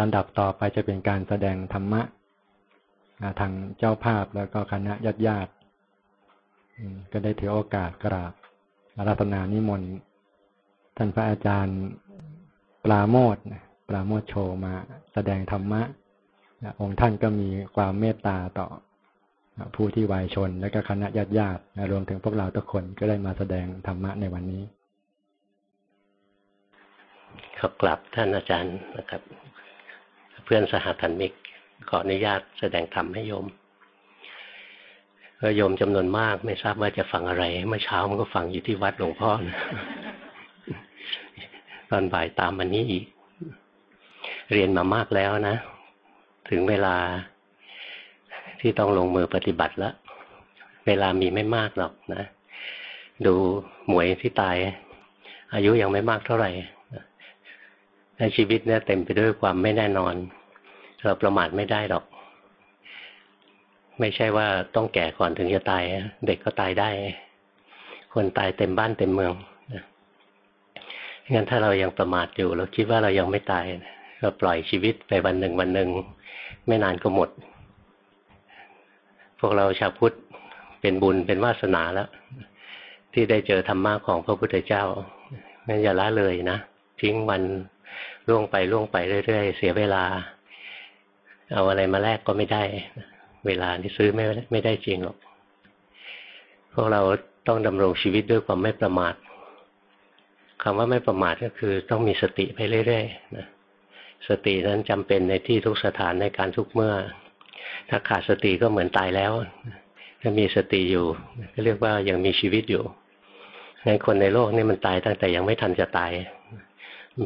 ลำดับต่อไปจะเป็นการแสดงธรรมะทางเจ้าภาพแล้วก็คณะญาติญาติก็ได้ถือโอกาสกราบอาราธนานิมนต์ท่านพระอาจารย์ปราโมทปราโมทโชมาแสดงธรรมะองค์ท่านก็มีความเมตตาต่อผู้ที่วายชน และก็คณะญาติญาติรวมถึงพวกเราทุกคนก็ได้มาแสดงธรรมะในวันนี้ขอกลับท่านอาจารย์นะครับ เพื่อนสหธรรมิก ขออนุญาตแสดงธรรมให้โยมก็โยมจำนวนมากไม่ทราบว่าจะฟังอะไร เมื่อเช้ามันก็ฟังอยู่ที่วัดหลวงพ่อนะตอนบ่ายตามมันนี้อีก เรียนมามากแล้วนะ ถึงเวลาที่ต้องลงมือปฏิบัติแล้วเวลามีไม่มากหรอกนะ ดูหมวยที่ตาย อายุยังไม่มากเท่าไหร่ ในชีวิตเนี่ยเต็มไปด้วยความไม่แน่นอน เราประมาทไม่ได้หรอก ไม่ใช่ว่าต้องแก่ก่อนถึงจะตาย เด็กก็ตายได้ คนตายเต็มบ้านเต็มเมืองงั้นถ้าเรายังประมาทอยู่ เราคิดว่าเรายังไม่ตาย เราปล่อยชีวิตไปวันหนึ่งวันหนึ่ง ไม่นานก็หมด พวกเราชาวพุทธเป็นบุญเป็นวาสนาแล้ว ที่ได้เจอธรรมะของพระพุทธเจ้างั้นอย่าละเลยนะ ทิ้งวัน ล่วงไปล่วงไปเรื่อยๆ เสียเวลา เอาอะไรมาแลกก็ไม่ได้ เวลาที่ซื้อไม่ไม่ได้จริงหรอกพวกเราต้องดำรงชีวิตด้วยความไม่ประมาทคำว่าไม่ประมาทก็คือต้องมีสติไปเรื่อยๆนะสตินั้นจำเป็นในที่ทุกสถานในการทุกเมื่อ ถ้าขาดสติก็เหมือนตายแล้ว ถ้ามีสติอยู่ก็เรียกว่ายังมีชีวิตอยู่ในคนในโลกนี่มันตายตั้งแต่ยังไม่ทันจะตาย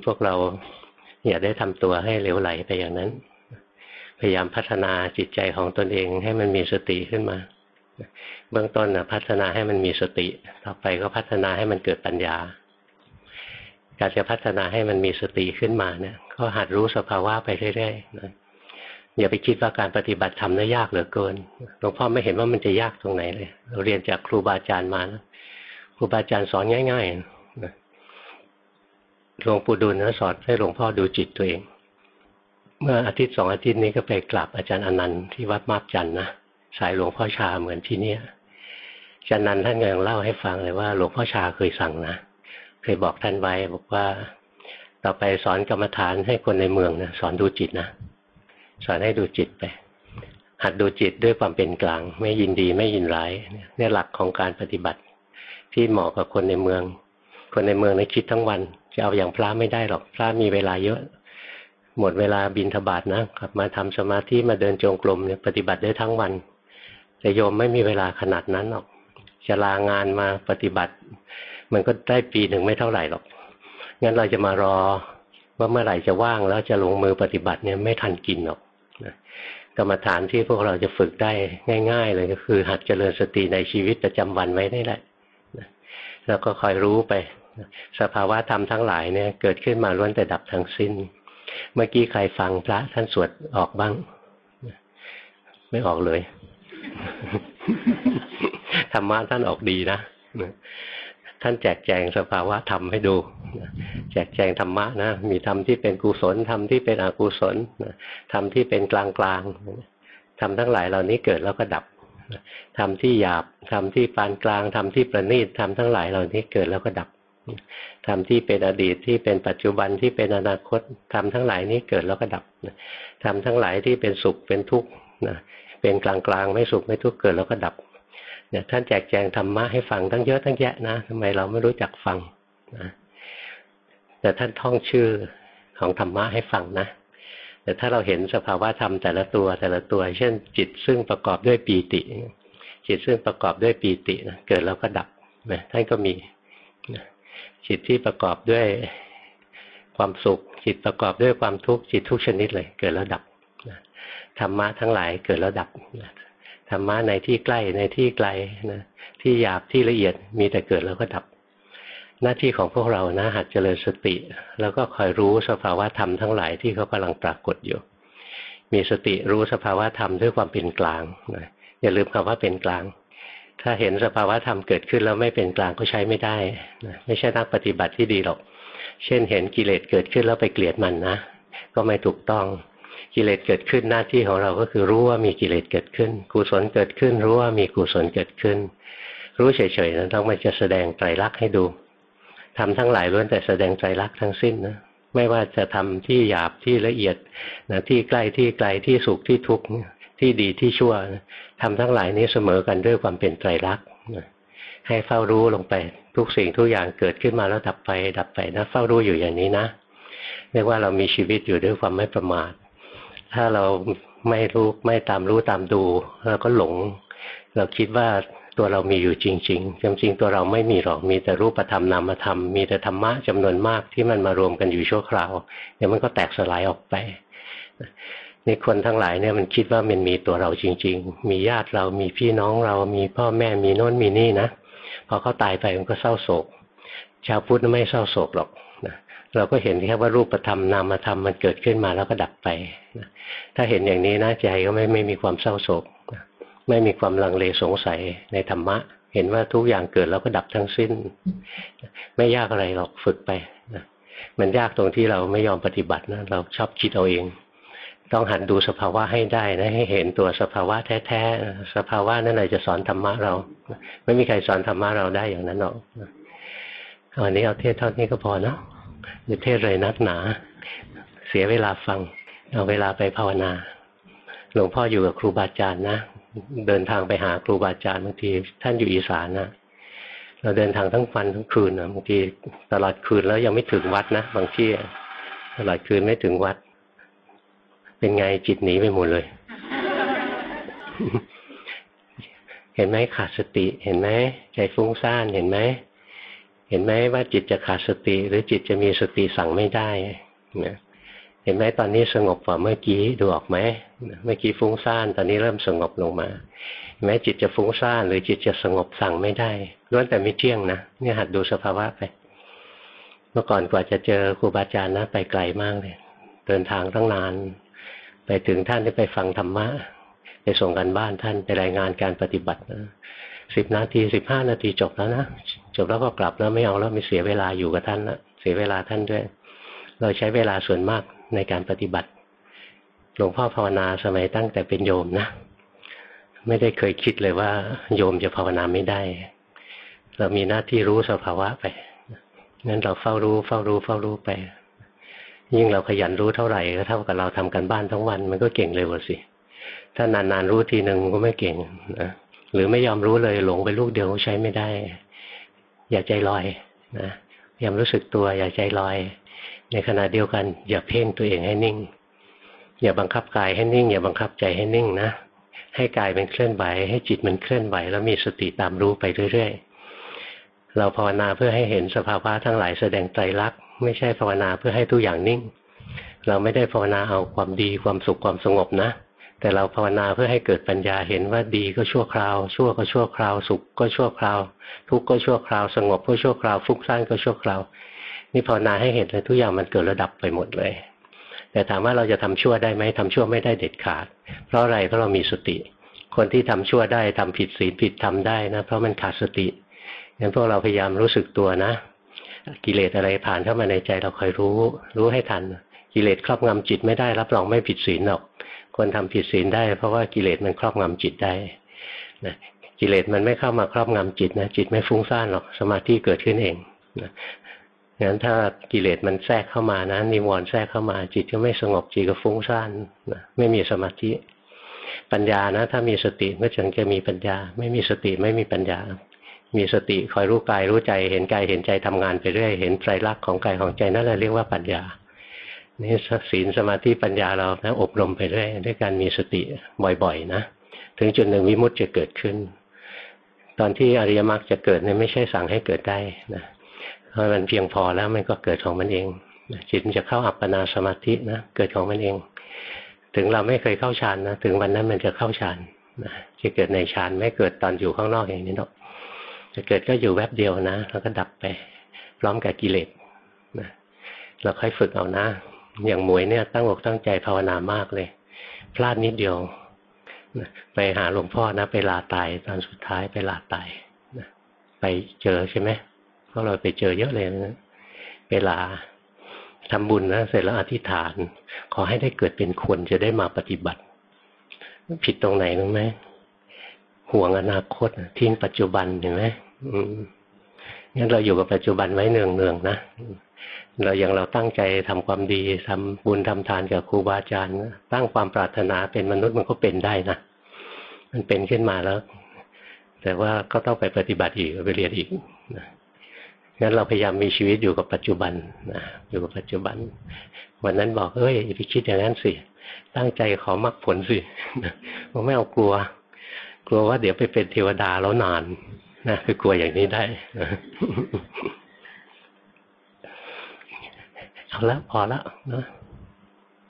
พวกเรา อย่าได้ทำตัวให้เหลวไหลไปอย่างนั้น พยายามพัฒนาจิตใจของตนเองให้มันมีสติขึ้นมา เบื้องต้นนะพัฒนาให้มันมีสติ ต่อไปก็พัฒนาให้มันเกิดปัญญา การจะพัฒนาให้มันมีสติขึ้นมาเนี่ยก็หัดรู้สภาวะไปเรื่อยๆนะอย่าไปคิดว่าการปฏิบัติทำน่ายากเหลือเกิน หลวงพ่อไม่เห็นว่ามันจะยากตรงไหนเลย เราเรียนจากครูบาอาจารย์มานะครูบาอาจารย์สอนง่ายๆ หลวงปู่ดูลนะสอนให้หลวงพ่อดูจิตตัวเอง เมื่ออาทิตย์สองอาทิตย์นี้ก็ไปกราบอาจารย์อนันต์ที่วัดมาบจันนะสายหลวงพ่อชาเหมือนที่เนี้ยอาจารย์นันท่านยังเล่าให้ฟังเลยว่า หลวงพ่อชาเคยสั่งนะเคยบอกท่านไว้บอกว่าต่อไปสอนกรรมฐานให้คนในเมืองนะสอนดูจิตนะสอนให้ดูจิตไปหัดดูจิตด้วยความเป็นกลาง ไม่ยินดีไม่ยินร้ายเนี่ยหลักของการปฏิบัติ ที่เหมาะกับคนในเมือง คนในเมืองในคิดทั้งวัน จะเอาอย่างพระไม่ได้หรอกพระมีเวลาเยอะ หมดเวลาบินทบาทนะกลับมาทำสมาธิมาเดินจงกรมเนี่ยปฏิบัติได้ทั้งวัน แต่โยมไม่มีเวลาขนาดนั้นหรอกจะลางานมาปฏิบัติ มันก็ได้ปีหนึ่งไม่เท่าไหร่หรอกงั้นเราจะมารอว่าเมื่อไหร่จะว่างแล้วจะลงมือปฏิบัติเนี่ยไม่ทันกินหรอกกรรมฐานที่พวกเราจะฝึกได้ง่าย ๆ เลยก็คือ หัดเจริญสติในชีวิตประจำวันไว้ได้แหละแล้วก็คอยรู้ไป สภาวะธรรมทั้งหลายเนี่ยเกิดขึ้นมาล้วนแต่ดับทั้งสิ้น เมื่อกี้ใครฟังพระท่านสวดออกบ้าง ไม่ออกเลย ธรรมะท่านออกดีนะท่านแจกแจงสภาวะธรรมให้ดู แจกแจงธรรมะนะ มีธรรมที่เป็นกุศลธรรมที่เป็นอกุศลธรรมที่เป็นกลางกลางธรรมทั้งหลายเหล่านี้เกิดแล้วก็ดับธรรมที่หยาบธรรมที่ปานกลางธรรมที่ประณีตธรรมทั้งหลายเหล่านี้เกิดแล้วก็ดับ ธรรมที่เป็นอดีตที่เป็นปัจจุบันที่เป็นอนาคตธรรมทั้งหลายนี้เกิดแล้วก็ดับธรรมทั้งหลายที่เป็นสุขเป็นทุกข์นะเป็นกลางกลางไม่สุขไม่ทุกข์เกิดแล้วก็ดับเนี่ยท่านแจกแจงธรรมะให้ฟังทั้งเยอะทั้งแยะนะทำไมเราไม่รู้จักฟังนะแต่ท่านท่องชื่อของธรรมะให้ฟังนะ แต่ถ้าเราเห็นสภาวะธรรมแต่ละตัวแต่ละตัว เช่น จิตซึ่งประกอบด้วยปีติ จิตซึ่งประกอบด้วยปีตินะเกิดแล้วก็ดับนะท่านก็มี จิตที่ประกอบด้วยความสุข จิตประกอบด้วยความทุกข์จิตทุกชนิดเลย เกิดแล้วดับธรรมะทั้งหลายเกิดแล้วดับธรรมะในที่ใกล้ในที่ไกลนะที่หยาบที่ละเอียดมีแต่เกิดแล้วก็ดับ หน้าที่ของพวกเรานะหัดเจริญสติ แล้วก็คอยรู้สภาวะธรรมทั้งหลายที่เขากำลังปรากฏอยู่ มีสติรู้สภาวะธรรมด้วยความเป็นกลางนะอย่าลืมคำว่าเป็นกลาง ถ้าเห็นสภาวะธรรมเกิดขึ้นแล้วไม่เป็นกลางก็ใช้ไม่ได้นะไม่ใช่นักปฏิบัติที่ดีหรอก เช่นเห็นกิเลสเกิดขึ้นแล้วไปเกลียดมันนะก็ไม่ถูกต้องกิเลสเกิดขึ้นหน้าที่ของเราก็คือรู้ว่ามีกิเลสเกิดขึ้น กุศลเกิดขึ้น รู้ว่ามีกุศลเกิดขึ้น รู้เฉยๆนะต้องมันจะแสดงไตรลักษณ์ให้ดูทำทั้งหลายล้วนแต่แสดงไตรลักษณ์ทั้งสิ้นนะไม่ว่าจะทำที่หยาบที่ละเอียดนะที่ใกล้ที่ไกลที่สุขที่ทุกข์ ที่ดีที่ชั่วทำทั้งหลายนี้เสมอกันด้วยความเป็นไตรลักษณ์ให้เฝ้ารู้ลงไปทุกสิ่งทุกอย่างเกิดขึ้นมาแล้วดับไป ดับไปนะเฝ้ารู้อยู่อย่างนี้นะเรียกว่าเรามีชีวิตอยู่ด้วยความไม่ประมาท ถ้าเราไม่รู้ไม่ตามรู้ตามดูเราก็หลง เราคิดว่าตัวเรามีอยู่จริงๆจริงๆตัวเราไม่มีหรอกมีแต่รูปธรรมนามธรรมมีแต่ธรรมะจำนวนมากที่มันมารวมกันอยู่ชั่วคราวเดี๋ยวมันก็แตกสลายออกไป นี่คนทั้งหลายเนี่ยมันคิดว่ามันมีตัวเราจริง ๆ มีญาติเรามีพี่น้องเรามีพ่อแม่มีโน้นมีนี่นะพอเขาตายไปมันก็เศร้าโศก ชาวพุทธไม่เศร้าโศกหรอกนะเราก็เห็นแค่ว่ารูปธรรมนามธรรมมันเกิดขึ้นมาแล้วก็ดับไปนะถ้าเห็นอย่างนี้นะใจก็ไม่ไม่มีความเศร้าโศกนะไม่มีความลังเลสงสัยในธรรมะ เห็นว่าทุกอย่างเกิดแล้วก็ดับทั้งสิ้น ไม่ยากอะไรหรอกฝึกไปนะมันยากตรงที่เราไม่ยอมปฏิบัตินะเราชอบคิดเอาเอง ต้องหัดดูสภาวะให้ได้นะให้เห็นตัวสภาวะแท้ๆสภาวะนั่นแหละจะสอนธรรมะเรา ไม่มีใครสอนธรรมะเราได้อย่างนั้นหรอกวันนี้เอาเทศเท่านี้ก็พอเนาะอย่าเทศเลยนักหนา เสียเวลาฟัง เอาเวลาไปภาวนา หลวงพ่ออยู่กับครูบาอาจารย์นะเดินทางไปหาครูบาอาจารย์บางทีท่านอยู่อีสานนะเราเดินทางทั้งวันทั้งคืนนะบางทีตลอดคืนแล้วยังไม่ถึงวัดนะบางที่ตลอดคืนไม่ถึงวัด เป็นไงจิตหนีไปหมดเลย เห็นไหมขาดสติ เห็นไหมใจฟุ้งซ่านเห็นไหมเห็นไหมว่าจิตจะขาดสติ หรือจิตจะมีสติสั่งไม่ได้นะเห็นไหมตอนนี้สงบกว่าเมื่อกี้ดูออกไหมเมื่อกี้ฟุ้งซ่านตอนนี้เริ่มสงบลงมาเห็นไหมจิตจะฟุ้งซ่านหรือจิตจะสงบสั่งไม่ได้ล้วนแต่ไม่เที่ยงนะเนี่ยหัดดูสภาวะไป เมื่อก่อนกว่าจะเจอครูบาอาจารย์นะไปไกลมากเลยเดินทางตั้งนาน ไปถึงท่านได้ไปฟังธรรมะไปส่งกันบ้านท่านไปรายงานการปฏิบัตินะสิบนาทีสิบห้านาทีจบแล้วนะจบแล้วก็กลับแล้วไม่เอาแล้วไม่เสียเวลาอยู่กับท่านละเสียเวลาท่านด้วย เราใช้เวลาส่วนมากในการปฏิบัติหลวงพ่อภาวนาสมัยตั้งแต่เป็นโยมนะไม่ได้เคยคิดเลยว่า โยมจะภาวนาไม่ได้ เรามีหน้าที่รู้สภาวะไปนั้นเราเฝ้ารู้เฝ้ารู้เฝ้ารู้ไป ยิ่งเราขยันรู้เท่าไหร่ก็เท่ากับเราทำกันบ้านทั้งวัน มันก็เก่งเร็วสิถ้านานๆรู้ทีหนึ่งก็ไม่เก่งนะหรือไม่ยอมรู้เลยหลงไปลูกเดียวใช้ไม่ได้ อย่าใจลอยนะยอมรู้สึกตัวอย่าใจลอย ในขณะเดียวกัน อย่าเพ่งตัวเองให้นิ่ง อย่าบังคับกายให้นิ่ง อย่าบังคับใจให้นิ่งนะให้กายเป็นเคลื่อนไหวให้จิตมันเคลื่อนไหวแล้วมีสติตามรู้ไปเรื่อยๆ เราภาวนาเพื่อให้เห็นสภาวะทั้งหลายแสดงไตรลักษณ์ไม่ใช่ภาวนาเพื่อให้ทุกอย่างนิ่ง เราไม่ได้ภาวนาเอาความดีความสุขความสงบนะ แต่เราภาวนาเพื่อให้เกิดปัญญาเห็นว่าดีก็ชั่วคราว ชั่วก็ชั่วคราว สุขก็ชั่วคราว ทุกข์ก็ชั่วคราว สงบก็ชั่วคราวฟุ้งซ่านก็ชั่วคราว นี่ภาวนาให้เห็นเลยทุกอย่างมันเกิดระดับไปหมดเลย แต่ถามว่าเราจะทำชั่วได้ไหมทำชั่วไม่ได้เด็ดขาด เพราะอะไรเพราะเรามีสติ คนที่ทำชั่วได้ทำผิดศีลผิดทำได้นะเพราะมันขาดสติ งั้นพวกเราพยายามรู้สึกตัวนะ กิเลสอะไรผ่านเข้ามาในใจเราคอยรู้ รู้ให้ทัน กิเลสครอบงำจิตไม่ได้รับรองไม่ผิดศีลหรอก คนทำผิดศีลได้ เพราะว่ากิเลสมันครอบงำจิตได้นะกิเลสมันไม่เข้ามาครอบงำจิตนะจิตไม่ฟุ้งซ่านหรอกสมาธิเกิดขึ้นเองนะงั้นถ้ากิเลสมันแทรกเข้ามานะนิวรณ์แทรกเข้ามา จิตก็ไม่สงบจิตก็ฟุ้งซ่านนะไม่มีสมาธิปัญญานะ ถ้ามีสติก็จึงจะมีปัญญา ไม่มีสติไม่มีปัญญา มีสติคอยรู้กายรู้ใจ เห็นกายเห็นใจทำงานไปเรื่อย เห็นไตรลักษณ์ของกายของใจนั่นแหละเรียกว่าปัญญา นี่ศีลสมาธิปัญญาเรานะอบรมไปเรื่อยด้วยการมีสติบ่อยๆนะ ถึงจุดหนึ่งวิมุตติจะเกิดขึ้น ตอนที่อริยมรรคจะเกิดเนี่ยไม่ใช่สั่งให้เกิดได้นะเพราะมันเพียงพอแล้วมันก็เกิดของมันเองจิตมันจะเข้าอัปปนาสมาธินะเกิดของมันเอง ถึงเราไม่เคยเข้าฌานนะถึงวันนั้นมันจะเข้าฌานนะจะเกิดในฌานไม่เกิดตอนอยู่ข้างนอกอย่างนี้หรอก จะเกิดก็อยู่แวบเดียวนะ แล้วก็ดับไปพร้อมกับกิเลสนะเราค่อยฝึกเอานะ อย่างหมวยเนี่ย ตั้งอกตั้งใจภาวนามากเลย พลาดนิดเดียวนะไปหาหลวงพ่อนะ ไปลาตายตอนสุดท้ายไปลาตายนะไปเจอใช่ไหมพวกเราไปเจอเยอะเลยนะไปลาทำบุญนะเสร็จแล้วอธิษฐาน ขอให้ได้เกิดเป็นคนจะได้มาปฏิบัติ ผิดตรงไหนรู้ไหมห่วงอนาคตทิ้งปัจจุบันเห็นไหม งั้นเราอยู่กับปัจจุบันไว้เนืองเนืองนะเราอย่างเราตั้งใจทำความดีทำบุญทำทานกับครูบาอาจารย์ตั้งความปรารถนาเป็นมนุษย์มันก็เป็นได้นะมันเป็นขึ้นมาแล้ว แต่ว่าก็ต้องไปปฏิบัติอีกไปเรียนอีกนะงั้นเราพยายามมีชีวิตอยู่กับปัจจุบันนะอยู่กับปัจจุบัน วันนั้นบอกเอ้ยไปคิดอย่างนั้นสิตั้งใจขอมรรคผลสิผมไม่เอากลัว กลัวว่าเดี๋ยวไปเป็นเทวดาแล้วนาน นะคือกลัวอย่างนี้ได้เอาละพอละนะ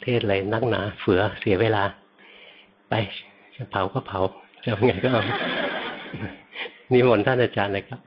เทศอะไรนักหนาเฟือเสียเวลา ไปจะเผาก็เผาจะยังไงก็เอานิมนต์ท่านอาจารย์เลยครับ